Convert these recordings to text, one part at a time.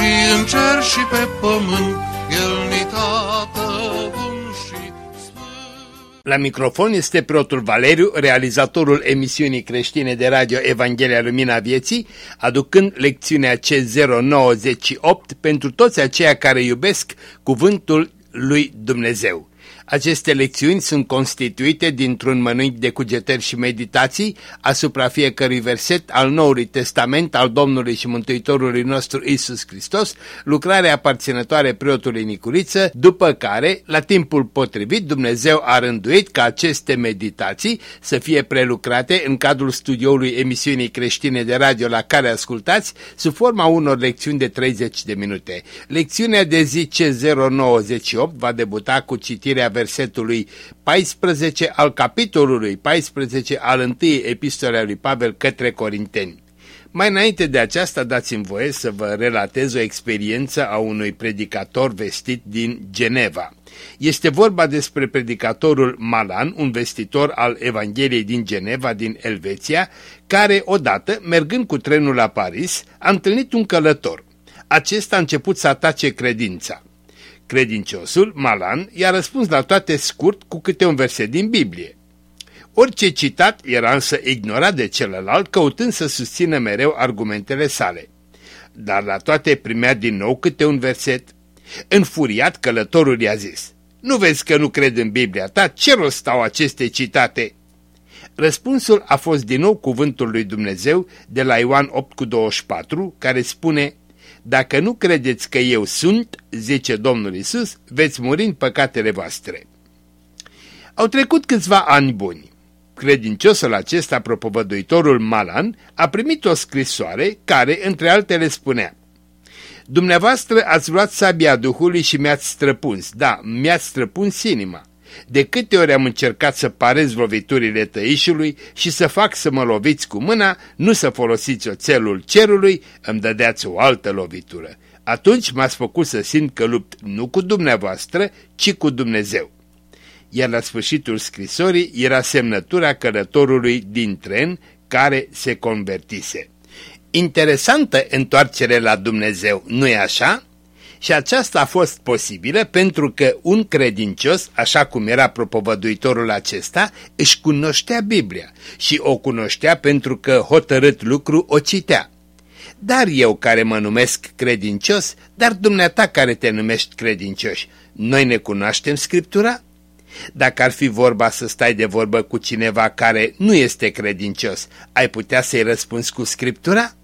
și în cer și pe pământ, El ni tată bun și sfânt. La microfon este preotul Valeriu, realizatorul emisiunii creștine de radio Evanghelia Lumina Vieții, aducând lecțiunea C098 pentru toți aceia care iubesc cuvântul lui Dumnezeu. Aceste lecțiuni sunt constituite dintr-un mănânc de cugetări și meditații asupra fiecărui verset al Noului Testament al Domnului și Mântuitorului nostru Isus Hristos, lucrarea aparținătoare preotului Nicuriță, după care, la timpul potrivit, Dumnezeu a rânduit ca aceste meditații să fie prelucrate în cadrul studioului emisiunii creștine de radio la care ascultați, sub forma unor lecțiuni de 30 de minute. Lecțiunea de zi C098 va debuta cu citirea versetului 14 al capitolului 14 al întâi epistolei lui Pavel către Corinteni. Mai înainte de aceasta dați-mi voie să vă relatez o experiență a unui predicator vestit din Geneva. Este vorba despre predicatorul Malan, un vestitor al Evangheliei din Geneva, din Elveția, care odată, mergând cu trenul la Paris, a întâlnit un călător. Acesta a început să atace credința. Credinciosul, Malan, i-a răspuns la toate scurt cu câte un verset din Biblie. Orice citat era însă ignorat de celălalt, căutând să susțină mereu argumentele sale. Dar la toate primea din nou câte un verset. Înfuriat, călătorul i-a zis, Nu vezi că nu cred în Biblia ta? Ce rost stau aceste citate?" Răspunsul a fost din nou cuvântul lui Dumnezeu de la Ioan 8 cu 24, care spune dacă nu credeți că eu sunt, zice Domnul Isus, veți muri în păcatele voastre. Au trecut câțiva ani buni. Credinciosul acesta, propovăduitorul Malan, a primit o scrisoare care, între altele, spunea Dumneavoastră ați luat sabia Duhului și mi-ați străpuns, da, mi-ați străpuns inima. De câte ori am încercat să parez loviturile tăișului și să fac să mă loviți cu mâna, nu să folosiți oțelul cerului, îmi dădeați o altă lovitură. Atunci m-ați făcut să simt că lupt nu cu dumneavoastră, ci cu Dumnezeu. Iar la sfârșitul scrisorii era semnătura călătorului din tren care se convertise. Interesantă întoarcere la Dumnezeu, nu-i așa? Și aceasta a fost posibilă pentru că un credincios, așa cum era propovăduitorul acesta, își cunoștea Biblia și o cunoștea pentru că hotărât lucru o citea. Dar eu care mă numesc credincios, dar dumneata care te numești credincioși, noi ne cunoaștem Scriptura? Dacă ar fi vorba să stai de vorbă cu cineva care nu este credincios, ai putea să-i răspunzi cu Scriptura?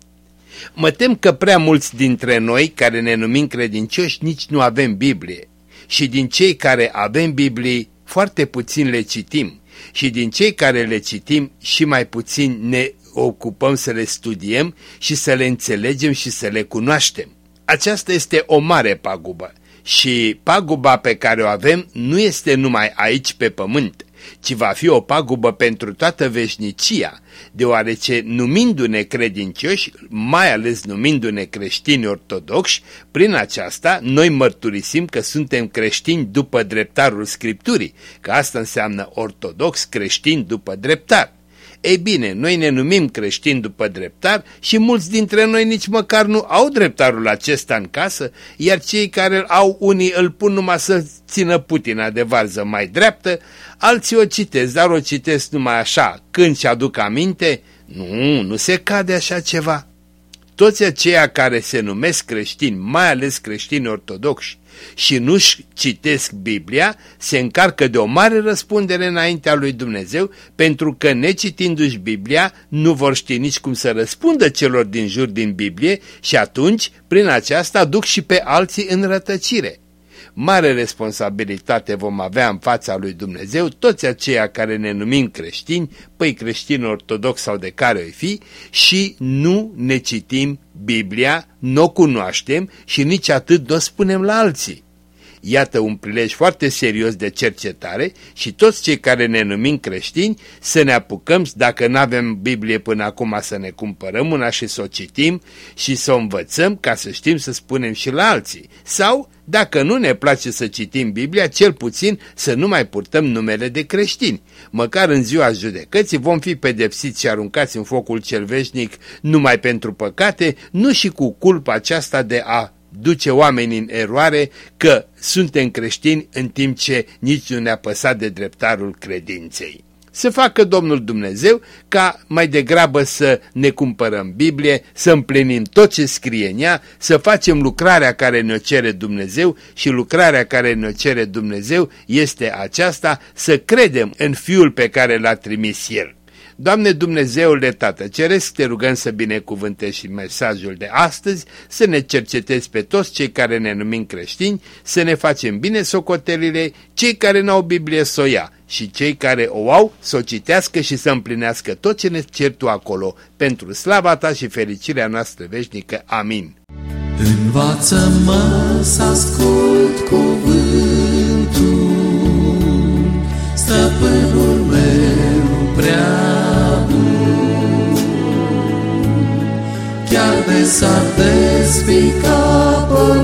Mă tem că prea mulți dintre noi care ne numim credincioși nici nu avem Biblie. Și din cei care avem Biblie foarte puțin le citim. Și din cei care le citim și mai puțin ne ocupăm să le studiem și să le înțelegem și să le cunoaștem. Aceasta este o mare pagubă. Și paguba pe care o avem nu este numai aici pe pământ, ci va fi o pagubă pentru toată veșnicia, deoarece numindu-ne credincioși, mai ales numindu-ne creștini ortodoxi, prin aceasta noi mărturisim că suntem creștini după dreptarul Scripturii, că asta înseamnă ortodox creștini după dreptar. Ei bine, noi ne numim creștini după dreptar și mulți dintre noi nici măcar nu au dreptarul acesta în casă, iar cei care îl au unii îl pun numai să țină putina de varză mai dreaptă, alții o citesc, dar o citesc numai așa, când și aduc aminte, nu, nu se cade așa ceva. Toți aceia care se numesc creștini, mai ales creștini ortodoxi, și nu-și citesc Biblia, se încarcă de o mare răspundere înaintea lui Dumnezeu, pentru că necitindu-și Biblia, nu vor ști nici cum să răspundă celor din jur din Biblie și atunci, prin aceasta, duc și pe alții în rătăcire. Mare responsabilitate vom avea în fața lui Dumnezeu toți aceia care ne numim creștini, păi creștini ortodox sau de care o fi, și nu ne citim Biblia, nu o cunoaștem și nici atât nu o spunem la alții. Iată un prilej foarte serios de cercetare și toți cei care ne numim creștini să ne apucăm, dacă nu avem Biblie până acum, să ne cumpărăm una și să o citim și să o învățăm ca să știm să spunem și la alții. Sau, dacă nu ne place să citim Biblia, cel puțin să nu mai purtăm numele de creștini. Măcar în ziua judecății vom fi pedepsiți și aruncați în focul cel veșnic numai pentru păcate, nu și cu culpa aceasta de a duce oamenii în eroare că suntem creștini în timp ce nici nu ne-a păsat de dreptarul credinței. Să facă Domnul Dumnezeu ca mai degrabă să ne cumpărăm Biblie, să împlinim tot ce scrie în ea, să facem lucrarea care ne cere Dumnezeu și lucrarea care ne cere Dumnezeu este aceasta să credem în Fiul pe care l-a trimis El. Doamne Dumnezeule Tată Ceresc, te rugăm să binecuvântezi și mesajul de astăzi, să ne cercetezi pe toți cei care ne numim creștini, să ne facem bine socotelile, cei care n-au Biblie să o ia și cei care o au să o citească și să împlinească tot ce ne cer tu acolo, pentru slava ta și fericirea noastră veșnică. Amin. Învață-mă să ascult cuvântul,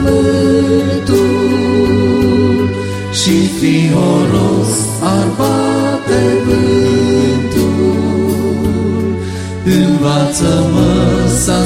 pământul și fioros ar bate vântul. Învață-mă să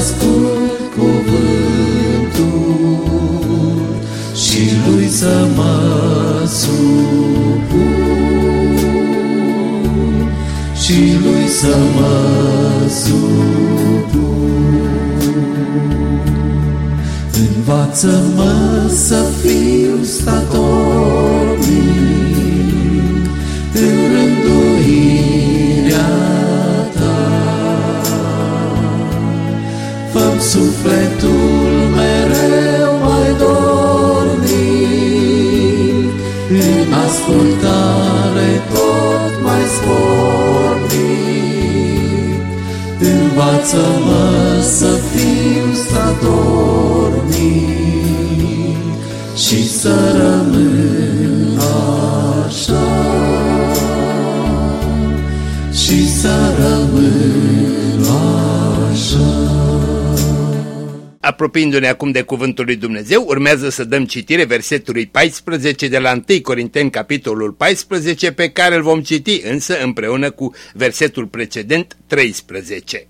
Învață-mă să fiu statornic în rânduirea ta. fă sufletul mereu mai dornic, în ascultare tot mai spornic. Învață-mă să Apropiindu-ne acum de cuvântul lui Dumnezeu, urmează să dăm citire versetului 14 de la 1 Corinteni, capitolul 14, pe care îl vom citi însă împreună cu versetul precedent 13.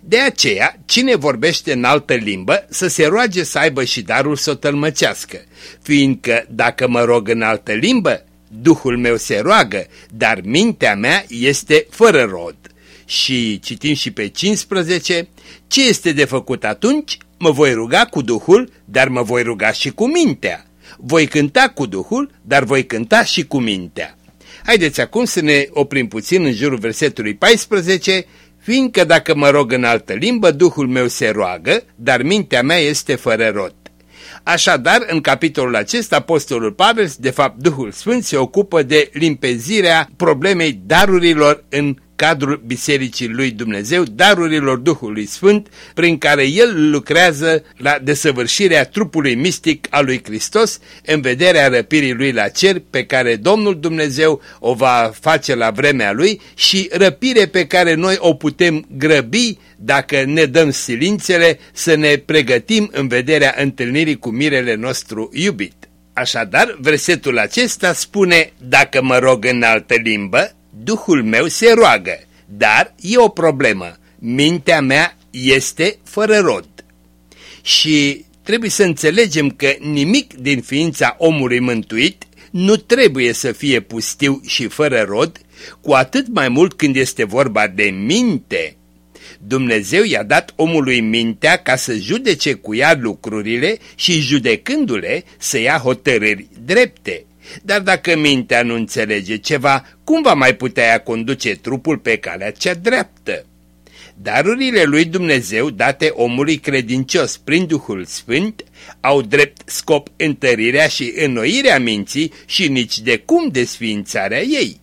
De aceea, cine vorbește în altă limbă să se roage să aibă și darul să o tălmăcească, fiindcă dacă mă rog în altă limbă, Duhul meu se roagă, dar mintea mea este fără rod. Și citim și pe 15, ce este de făcut atunci? Mă voi ruga cu Duhul, dar mă voi ruga și cu mintea. Voi cânta cu Duhul, dar voi cânta și cu mintea. Haideți acum să ne oprim puțin în jurul versetului 14 fiindcă dacă mă rog în altă limbă, Duhul meu se roagă, dar mintea mea este fără rod. Așadar, în capitolul acesta, Apostolul Pavel, de fapt Duhul Sfânt, se ocupă de limpezirea problemei darurilor în cadrul Bisericii lui Dumnezeu, darurilor Duhului Sfânt, prin care El lucrează la desăvârșirea trupului mistic al lui Hristos în vederea răpirii lui la cer pe care Domnul Dumnezeu o va face la vremea lui și răpire pe care noi o putem grăbi dacă ne dăm silințele să ne pregătim în vederea întâlnirii cu mirele nostru iubit. Așadar, versetul acesta spune, dacă mă rog în altă limbă, Duhul meu se roagă, dar e o problemă. Mintea mea este fără rod. Și trebuie să înțelegem că nimic din ființa omului mântuit nu trebuie să fie pustiu și fără rod, cu atât mai mult când este vorba de minte. Dumnezeu i-a dat omului mintea ca să judece cu ea lucrurile și judecându-le să ia hotărâri drepte. Dar dacă mintea nu înțelege ceva, cum va mai putea ea conduce trupul pe calea cea dreaptă? Darurile lui Dumnezeu date omului credincios prin Duhul Sfânt au drept scop întărirea și înnoirea minții și nici de cum desființarea ei.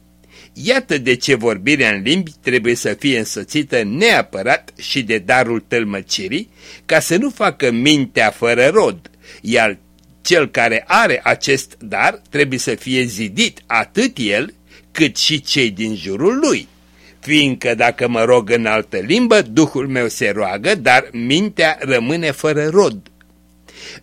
Iată de ce vorbirea în limbi trebuie să fie însoțită neapărat și de darul tălmăcirii, ca să nu facă mintea fără rod, iar cel care are acest dar trebuie să fie zidit atât el cât și cei din jurul lui. Fiindcă dacă mă rog în altă limbă, Duhul meu se roagă, dar mintea rămâne fără rod.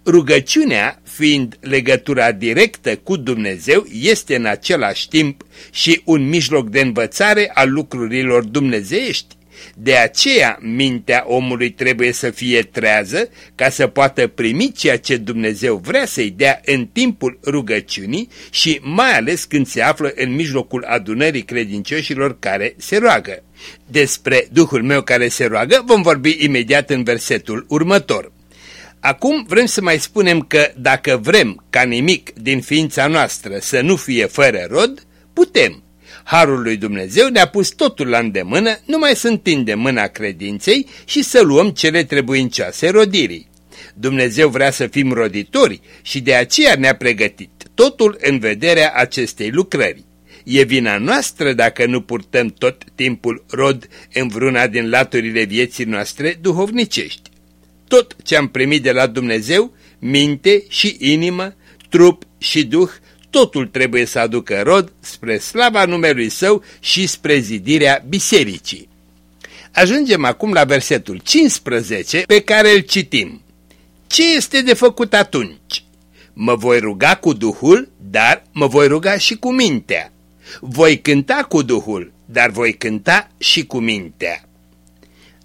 Rugăciunea, fiind legătura directă cu Dumnezeu, este în același timp și un mijloc de învățare a lucrurilor dumnezeiești. De aceea, mintea omului trebuie să fie trează ca să poată primi ceea ce Dumnezeu vrea să-i dea în timpul rugăciunii și mai ales când se află în mijlocul adunării credincioșilor care se roagă. Despre Duhul meu care se roagă vom vorbi imediat în versetul următor. Acum vrem să mai spunem că dacă vrem ca nimic din ființa noastră să nu fie fără rod, putem. Harul lui Dumnezeu ne-a pus totul la îndemână, numai să întindem mâna credinței și să luăm cele trebuincioase rodirii. Dumnezeu vrea să fim roditori și de aceea ne-a pregătit totul în vederea acestei lucrări. E vina noastră dacă nu purtăm tot timpul rod în vruna din laturile vieții noastre duhovnicești. Tot ce am primit de la Dumnezeu, minte și inimă, trup și duh, totul trebuie să aducă rod spre slava numelui său și spre zidirea bisericii. Ajungem acum la versetul 15 pe care îl citim. Ce este de făcut atunci? Mă voi ruga cu Duhul, dar mă voi ruga și cu mintea. Voi cânta cu Duhul, dar voi cânta și cu mintea.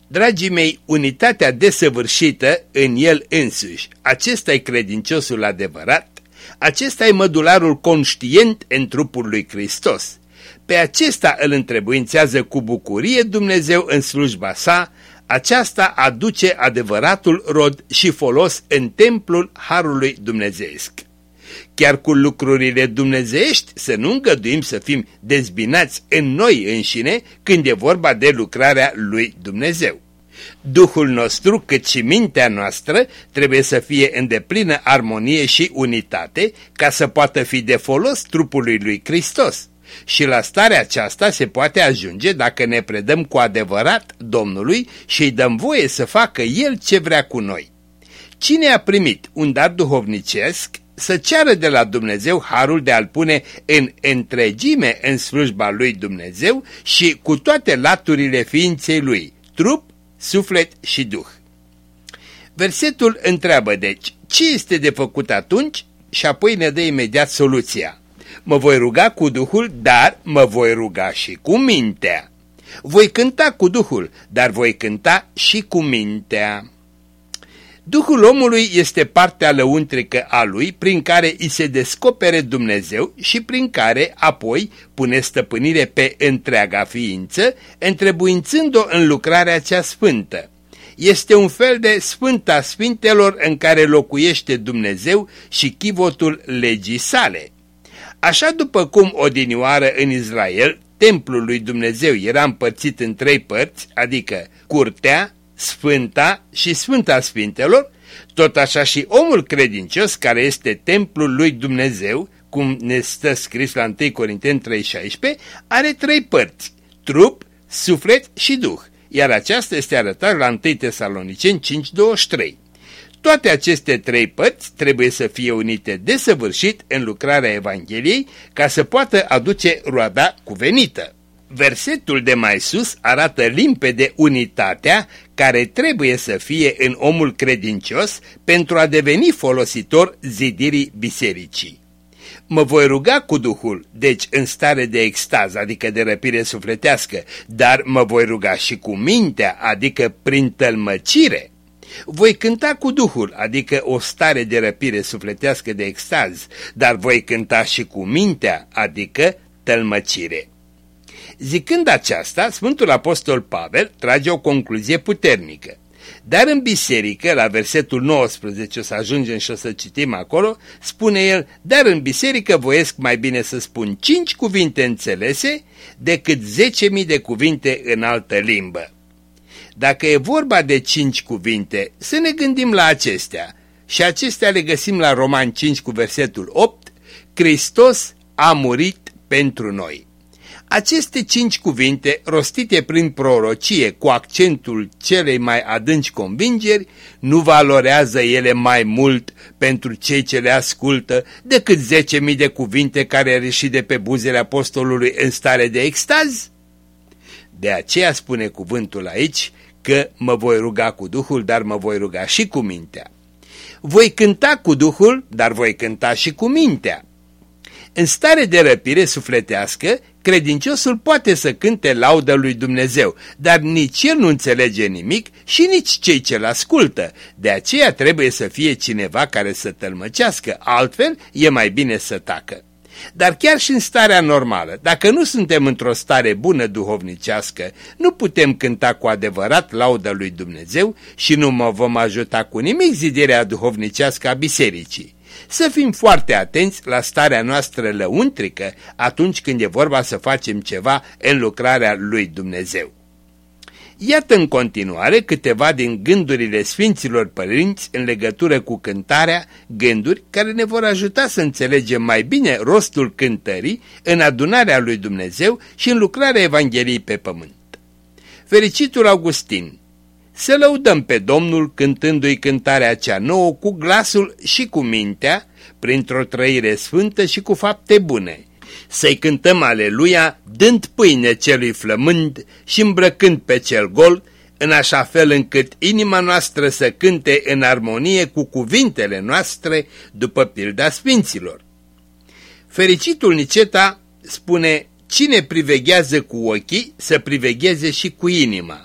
Dragii mei, unitatea desăvârșită în el însuși, acesta e credinciosul adevărat, acesta e mădularul conștient în trupul lui Hristos. Pe acesta îl întrebuințează cu bucurie Dumnezeu în slujba sa, aceasta aduce adevăratul rod și folos în templul Harului Dumnezeesc. Chiar cu lucrurile dumnezeiești să nu îngăduim să fim dezbinați în noi înșine când e vorba de lucrarea lui Dumnezeu. Duhul nostru, cât și mintea noastră, trebuie să fie în deplină armonie și unitate ca să poată fi de folos trupului lui Hristos. Și la starea aceasta se poate ajunge dacă ne predăm cu adevărat Domnului și îi dăm voie să facă El ce vrea cu noi. Cine a primit un dar duhovnicesc să ceară de la Dumnezeu harul de a-l pune în întregime în slujba lui Dumnezeu și cu toate laturile ființei lui, trup, suflet și duh. Versetul întreabă deci, ce este de făcut atunci? Și apoi ne dă imediat soluția. Mă voi ruga cu Duhul, dar mă voi ruga și cu mintea. Voi cânta cu Duhul, dar voi cânta și cu mintea. Duhul omului este partea lăuntrică a lui prin care îi se descopere Dumnezeu și prin care apoi pune stăpânire pe întreaga ființă, întrebuințând-o în lucrarea cea sfântă. Este un fel de sfânta sfintelor în care locuiește Dumnezeu și chivotul legii sale. Așa după cum odinioară în Israel, templul lui Dumnezeu era împărțit în trei părți, adică curtea, Sfânta și Sfânta Sfintelor, tot așa și omul credincios care este templul lui Dumnezeu, cum ne stă scris la 1 Corinteni 3,16, are trei părți, trup, suflet și duh, iar aceasta este arătată la 1 Tesaloniceni 5,23. Toate aceste trei părți trebuie să fie unite desăvârșit în lucrarea Evangheliei ca să poată aduce roada cuvenită. Versetul de mai sus arată limpede unitatea care trebuie să fie în omul credincios pentru a deveni folositor zidirii bisericii. Mă voi ruga cu Duhul, deci în stare de extaz, adică de răpire sufletească, dar mă voi ruga și cu mintea, adică prin tălmăcire. Voi cânta cu Duhul, adică o stare de răpire sufletească de extaz, dar voi cânta și cu mintea, adică tălmăcire. Zicând aceasta, Sfântul Apostol Pavel trage o concluzie puternică. Dar în biserică, la versetul 19, o să ajungem și o să citim acolo, spune el, dar în biserică voiesc mai bine să spun cinci cuvinte înțelese decât zece mii de cuvinte în altă limbă. Dacă e vorba de cinci cuvinte, să ne gândim la acestea. Și acestea le găsim la Roman 5 cu versetul 8. Hristos a murit pentru noi. Aceste cinci cuvinte, rostite prin prorocie cu accentul celei mai adânci convingeri, nu valorează ele mai mult pentru cei ce le ascultă decât zece mii de cuvinte care reși de pe buzele apostolului în stare de extaz? De aceea spune cuvântul aici că mă voi ruga cu Duhul, dar mă voi ruga și cu mintea. Voi cânta cu Duhul, dar voi cânta și cu mintea. În stare de răpire sufletească, credinciosul poate să cânte laudă lui Dumnezeu, dar nici el nu înțelege nimic și nici cei ce-l ascultă. De aceea trebuie să fie cineva care să tălmăcească, altfel e mai bine să tacă. Dar chiar și în starea normală, dacă nu suntem într-o stare bună duhovnicească, nu putem cânta cu adevărat laudă lui Dumnezeu și nu mă vom ajuta cu nimic zidirea duhovnicească a bisericii. Să fim foarte atenți la starea noastră lăuntrică atunci când e vorba să facem ceva în lucrarea lui Dumnezeu. Iată în continuare câteva din gândurile Sfinților Părinți în legătură cu cântarea, gânduri care ne vor ajuta să înțelegem mai bine rostul cântării în adunarea lui Dumnezeu și în lucrarea Evangheliei pe pământ. Fericitul Augustin să lăudăm pe Domnul cântându-i cântarea cea nouă cu glasul și cu mintea, printr-o trăire sfântă și cu fapte bune. Să-i cântăm aleluia, dând pâine celui flămând și îmbrăcând pe cel gol, în așa fel încât inima noastră să cânte în armonie cu cuvintele noastre după pilda sfinților. Fericitul Niceta spune, cine priveghează cu ochii, să privegheze și cu inima.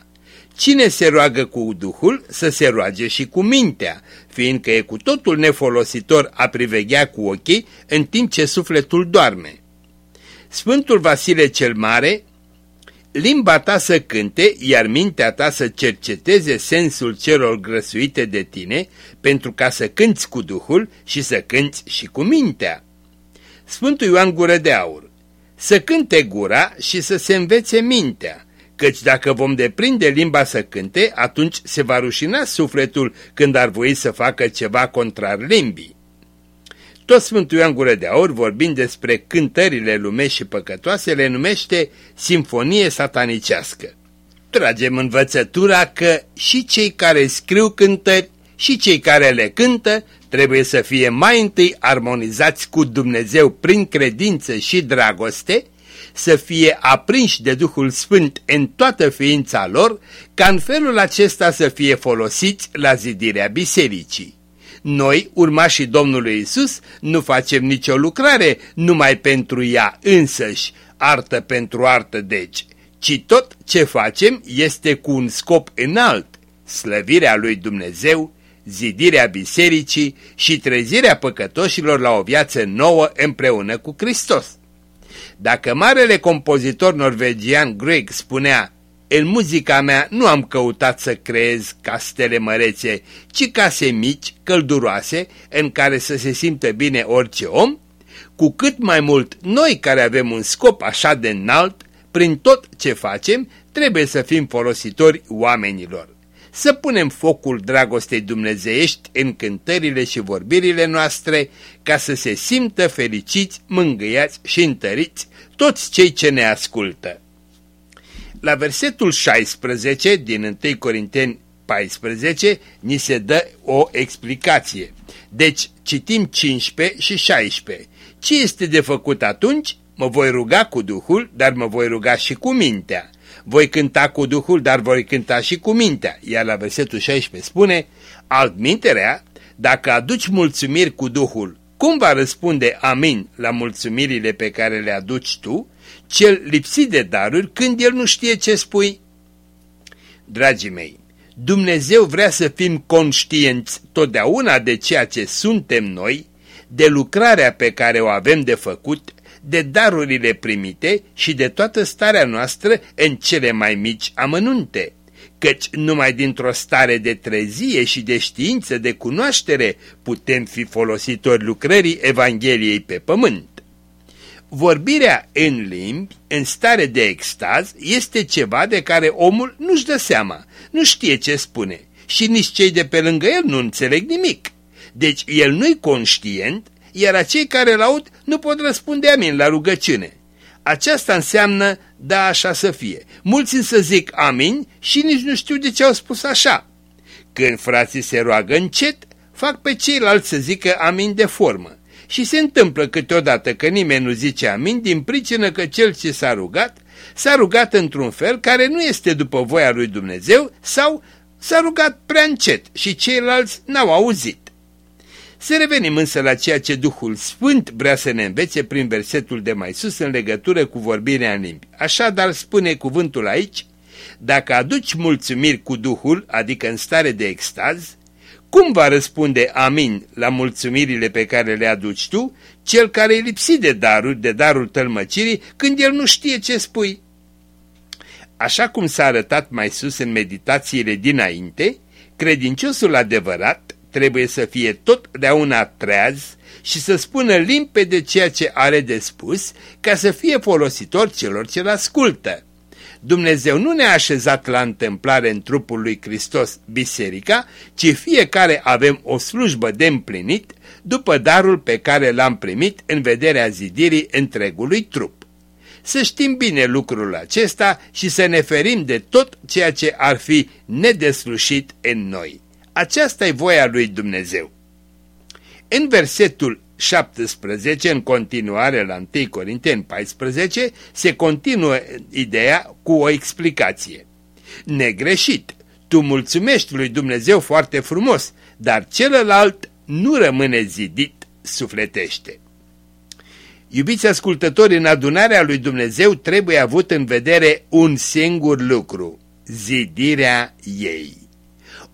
Cine se roagă cu Duhul, să se roage și cu mintea, fiindcă e cu totul nefolositor a priveghea cu ochii în timp ce sufletul doarme. Sfântul Vasile cel Mare, limba ta să cânte, iar mintea ta să cerceteze sensul celor grăsuite de tine, pentru ca să cânți cu Duhul și să cânți și cu mintea. Sfântul Ioan Gură de Aur, să cânte gura și să se învețe mintea, căci dacă vom deprinde limba să cânte, atunci se va rușina sufletul când ar voi să facă ceva contrar limbii. Tot Sfântul Ioan Gură de Aur, vorbind despre cântările lumești și păcătoase, le numește simfonie satanicească. Tragem învățătura că și cei care scriu cântări și cei care le cântă trebuie să fie mai întâi armonizați cu Dumnezeu prin credință și dragoste, să fie aprinși de Duhul Sfânt în toată ființa lor, ca în felul acesta să fie folosiți la zidirea bisericii. Noi, urmașii Domnului Isus, nu facem nicio lucrare numai pentru ea însăși, artă pentru artă deci, ci tot ce facem este cu un scop înalt, slăvirea lui Dumnezeu, zidirea bisericii și trezirea păcătoșilor la o viață nouă împreună cu Hristos. Dacă marele compozitor norvegian Greg spunea în muzica mea nu am căutat să creez castele mărețe, ci case mici, călduroase, în care să se simtă bine orice om, cu cât mai mult noi care avem un scop așa de înalt, prin tot ce facem, trebuie să fim folositori oamenilor. Să punem focul dragostei dumnezeiești în cântările și vorbirile noastre, ca să se simtă fericiți, mângâiați și întăriți toți cei ce ne ascultă. La versetul 16 din 1 Corinteni 14 ni se dă o explicație. Deci citim 15 și 16. Ce este de făcut atunci? Mă voi ruga cu Duhul, dar mă voi ruga și cu mintea. Voi cânta cu Duhul, dar voi cânta și cu mintea. Iar la versetul 16 spune, altminterea, dacă aduci mulțumiri cu Duhul, cum va răspunde amin la mulțumirile pe care le aduci tu, cel lipsit de daruri, când el nu știe ce spui? Dragii mei, Dumnezeu vrea să fim conștienți totdeauna de ceea ce suntem noi, de lucrarea pe care o avem de făcut, de darurile primite și de toată starea noastră în cele mai mici amănunte căci numai dintr-o stare de trezie și de știință, de cunoaștere, putem fi folositori lucrării Evangheliei pe pământ. Vorbirea în limbi, în stare de extaz, este ceva de care omul nu-și dă seama, nu știe ce spune și nici cei de pe lângă el nu înțeleg nimic. Deci el nu-i conștient, iar acei care îl aud nu pot răspunde amin la rugăciune. Aceasta înseamnă da așa să fie. Mulți însă zic amin și nici nu știu de ce au spus așa. Când frații se roagă încet, fac pe ceilalți să zică amin de formă. Și se întâmplă câteodată că nimeni nu zice amin din pricină că cel ce s-a rugat, s-a rugat într-un fel care nu este după voia lui Dumnezeu sau s-a rugat prea încet și ceilalți n-au auzit. Să revenim însă la ceea ce Duhul Sfânt vrea să ne învețe prin versetul de mai sus în legătură cu vorbirea în limbi. Așadar spune cuvântul aici, dacă aduci mulțumiri cu Duhul, adică în stare de extaz, cum va răspunde amin la mulțumirile pe care le aduci tu, cel care e lipsit de darul, de darul tălmăcirii, când el nu știe ce spui? Așa cum s-a arătat mai sus în meditațiile dinainte, credinciosul adevărat trebuie să fie totdeauna treaz și să spună limpede ceea ce are de spus ca să fie folositor celor ce-l ascultă. Dumnezeu nu ne-a așezat la întâmplare în trupul lui Hristos biserica, ci fiecare avem o slujbă de împlinit după darul pe care l-am primit în vederea zidirii întregului trup. Să știm bine lucrul acesta și să ne ferim de tot ceea ce ar fi nedeslușit în noi. Aceasta e voia lui Dumnezeu. În versetul 17, în continuare la 1 Corinteni 14, se continuă ideea cu o explicație. Negreșit, tu mulțumești lui Dumnezeu foarte frumos, dar celălalt nu rămâne zidit sufletește. Iubiți ascultători, în adunarea lui Dumnezeu trebuie avut în vedere un singur lucru, zidirea ei.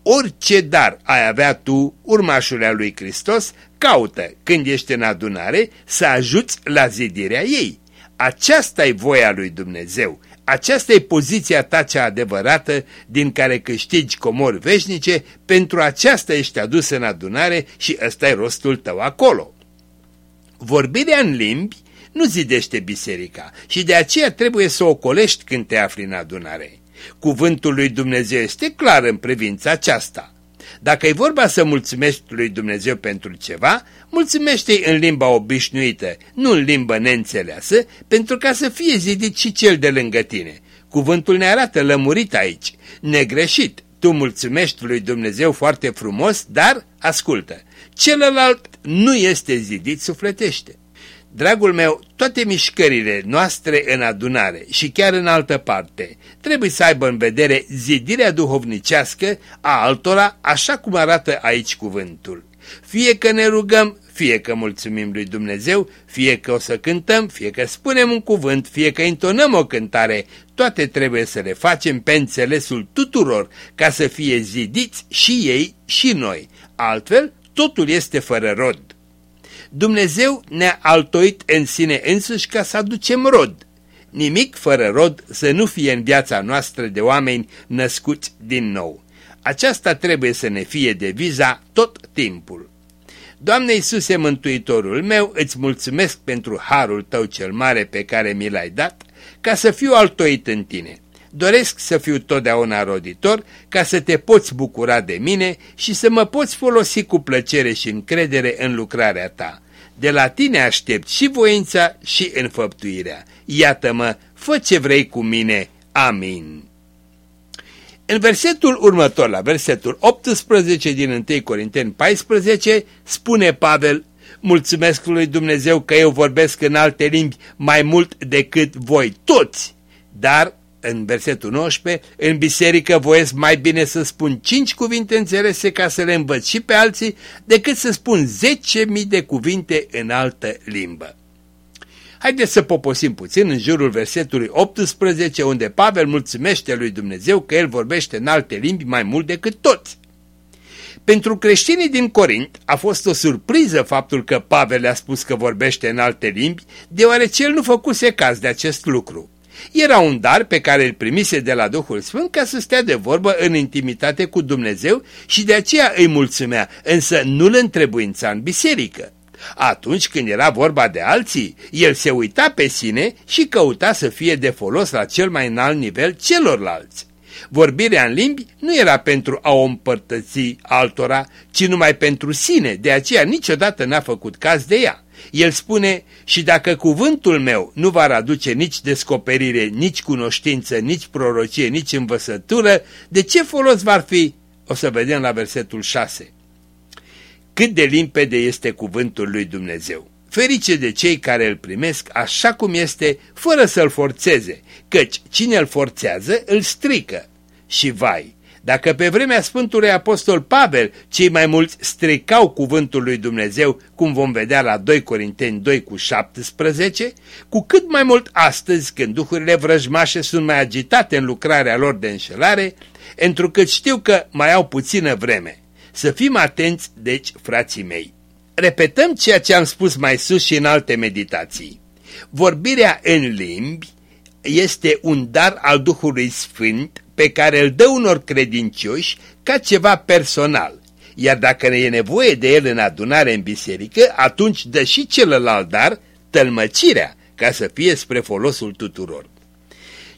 Orice dar ai avea tu, urmașul lui Hristos, caută, când ești în adunare, să ajuți la zidirea ei. Aceasta e voia lui Dumnezeu, aceasta e poziția ta cea adevărată din care câștigi comori veșnice, pentru aceasta ești adus în adunare și ăsta e rostul tău acolo. Vorbirea în limbi nu zidește biserica și de aceea trebuie să o colești când te afli în adunare. Cuvântul lui Dumnezeu este clar în privința aceasta. Dacă e vorba să mulțumești lui Dumnezeu pentru ceva, mulțumește-i în limba obișnuită, nu în limba neînțeleasă, pentru ca să fie zidit și cel de lângă tine. Cuvântul ne arată lămurit aici, negreșit. Tu mulțumești lui Dumnezeu foarte frumos, dar ascultă, celălalt nu este zidit sufletește. Dragul meu, toate mișcările noastre în adunare și chiar în altă parte trebuie să aibă în vedere zidirea duhovnicească a altora așa cum arată aici cuvântul. Fie că ne rugăm, fie că mulțumim lui Dumnezeu, fie că o să cântăm, fie că spunem un cuvânt, fie că intonăm o cântare, toate trebuie să le facem pe înțelesul tuturor ca să fie zidiți și ei și noi. Altfel, totul este fără rod. Dumnezeu ne-a altoit în sine însuși ca să aducem rod. Nimic fără rod să nu fie în viața noastră de oameni născuți din nou. Aceasta trebuie să ne fie deviza tot timpul. Doamne Iisuse Mântuitorul meu, îți mulțumesc pentru harul Tău cel mare pe care mi l-ai dat, ca să fiu altoit în Tine. Doresc să fiu totdeauna roditor ca să te poți bucura de mine și să mă poți folosi cu plăcere și încredere în lucrarea ta. De la tine aștept și voința și înfăptuirea. Iată-mă, fă ce vrei cu mine. Amin. În versetul următor, la versetul 18 din 1 Corinteni 14, spune Pavel, Mulțumesc lui Dumnezeu că eu vorbesc în alte limbi mai mult decât voi toți, dar în versetul 19, în biserică voiesc mai bine să spun cinci cuvinte înțelese ca să le învăț și pe alții, decât să spun zece mii de cuvinte în altă limbă. Haideți să poposim puțin în jurul versetului 18, unde Pavel mulțumește lui Dumnezeu că el vorbește în alte limbi mai mult decât toți. Pentru creștinii din Corint a fost o surpriză faptul că Pavel le-a spus că vorbește în alte limbi, deoarece el nu făcuse caz de acest lucru. Era un dar pe care îl primise de la Duhul Sfânt ca să stea de vorbă în intimitate cu Dumnezeu și de aceea îi mulțumea, însă nu-l întrebuința în biserică. Atunci când era vorba de alții, el se uita pe sine și căuta să fie de folos la cel mai înalt nivel celorlalți. Vorbirea în limbi nu era pentru a o împărtăți altora, ci numai pentru sine, de aceea niciodată n-a făcut caz de ea. El spune, și dacă cuvântul meu nu va aduce nici descoperire, nici cunoștință, nici prorocie, nici învățătură, de ce folos va fi? O să vedem la versetul 6. Cât de limpede este cuvântul lui Dumnezeu. Ferice de cei care îl primesc așa cum este, fără să-l forțeze, căci cine îl forțează îl strică. Și vai, dacă pe vremea Sfântului Apostol Pavel cei mai mulți stricau cuvântul lui Dumnezeu, cum vom vedea la 2 Corinteni 2 cu 17, cu cât mai mult astăzi când duhurile vrăjmașe sunt mai agitate în lucrarea lor de înșelare, întrucât știu că mai au puțină vreme. Să fim atenți, deci, frații mei. Repetăm ceea ce am spus mai sus și în alte meditații. Vorbirea în limbi este un dar al Duhului Sfânt pe care îl dă unor credincioși ca ceva personal, iar dacă e nevoie de el în adunare în biserică, atunci dă și celălalt dar, tălmăcirea, ca să fie spre folosul tuturor.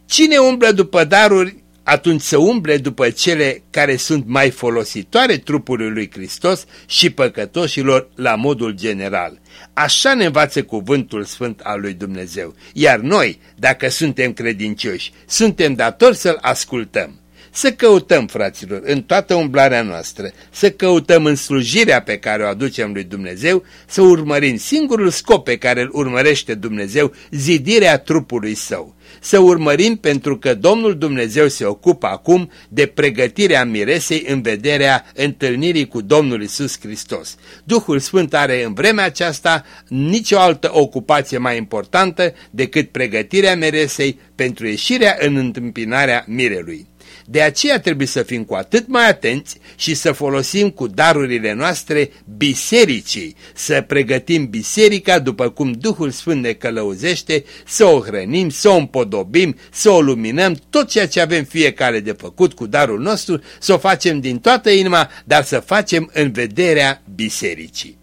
Cine umblă după daruri, atunci să umble după cele care sunt mai folositoare trupului lui Hristos și păcătoșilor la modul general. Așa ne învață cuvântul sfânt al lui Dumnezeu. Iar noi, dacă suntem credincioși, suntem datori să-L ascultăm. Să căutăm, fraților, în toată umblarea noastră, să căutăm în slujirea pe care o aducem lui Dumnezeu, să urmărim singurul scop pe care îl urmărește Dumnezeu, zidirea trupului său să urmărim pentru că Domnul Dumnezeu se ocupă acum de pregătirea miresei în vederea întâlnirii cu Domnul Isus Hristos. Duhul Sfânt are în vremea aceasta nicio altă ocupație mai importantă decât pregătirea miresei pentru ieșirea în întâmpinarea mirelui. De aceea trebuie să fim cu atât mai atenți și să folosim cu darurile noastre bisericii, să pregătim biserica după cum Duhul Sfânt ne călăuzește, să o hrănim, să o împodobim, să o luminăm, tot ceea ce avem fiecare de făcut cu darul nostru, să o facem din toată inima, dar să facem în vederea bisericii.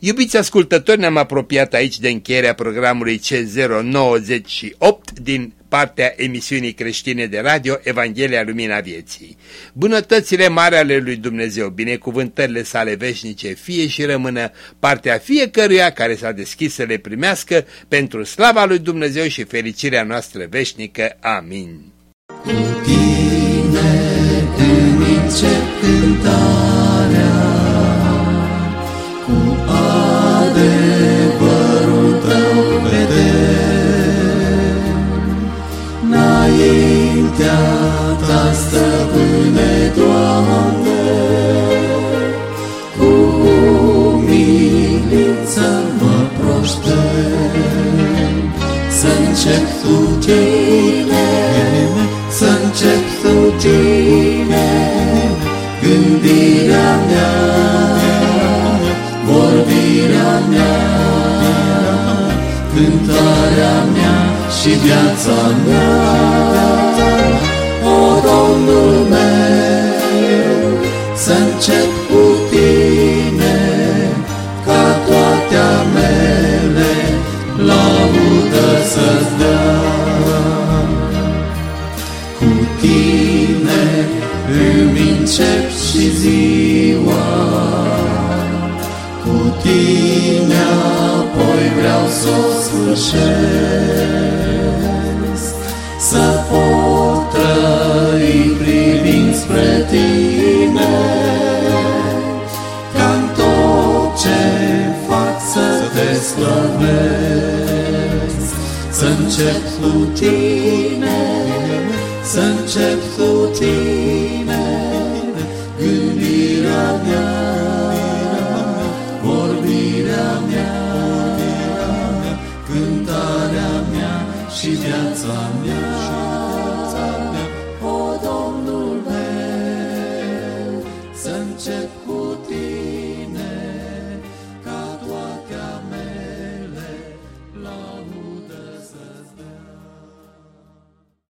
Iubiți ascultători, ne-am apropiat aici de încheierea programului C098 din partea emisiunii creștine de radio Evanghelia Lumina Vieții. Bunătățile mari ale lui Dumnezeu, binecuvântările sale veșnice, fie și rămână partea fiecăruia care s-a deschis să le primească pentru slava lui Dumnezeu și fericirea noastră veșnică. Amin. Cu tine îmi încep cântarea, cu tine apoi vreau să o sfârșesc, să pot trăi privind spre tine, ca în tot ce fac să te slăvesc, să încep cu tine, să încep cu tine.